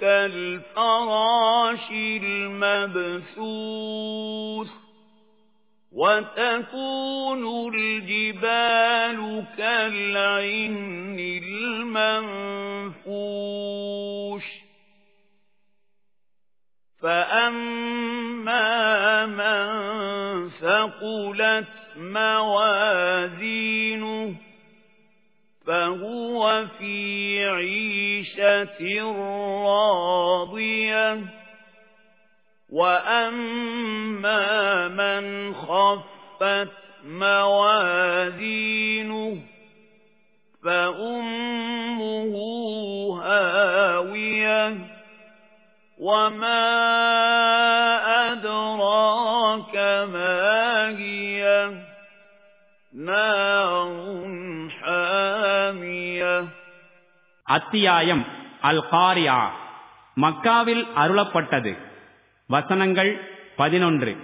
كالفراش المبثوث وتكون الجبال كالعن المنفوش فأما من ثقلت موازينه فهو في عيشة راضية. وأما من خفت موازينه فأمه هاوية. وما أدراك ما هي؟ نار அத்தியாயம் அல் காரியா மக்காவில் அருளப்பட்டது. வசனங்கள் பதினொன்று.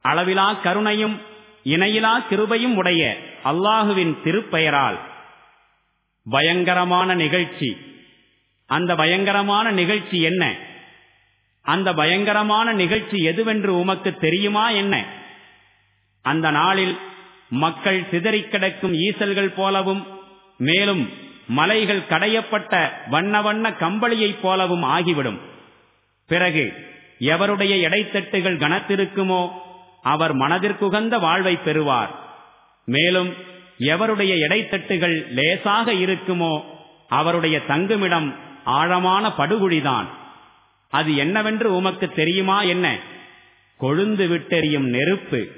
அளவிலா கருணையும் இணையிலா கிருபையும் உடைய அல்லாஹுவின் திருப்பெயரால். பயங்கரமான நிகழ்ச்சி. அந்த பயங்கரமான நிகழ்ச்சி என்ன? அந்த பயங்கரமான நிகழ்ச்சி எதுவென்று உமக்கு தெரியுமா என்ன? அந்த நாளில் மக்கள் சிதறிக் கிடக்கும் ஈசல்கள் போலவும் மேலும் மலைகள் கடையப்பட்ட வண்ண வண்ண கம்பளியைப் போலவும் ஆகிவிடும். பிறகு எவருடைய எடைத்தட்டுகள் கனத்திருக்குமோ அவர் மனதிற்குகந்த வாழ்வை பெறுவார். மேலும் எவருடைய எடைத்தட்டுகள் லேசாக இருக்குமோ அவருடைய தங்குமிடம் ஆழமான படுகுழிதான். அது என்னவென்று உமக்கு தெரியுமா என்ன? கொழுந்து விட்டெறியும் நெருப்பு.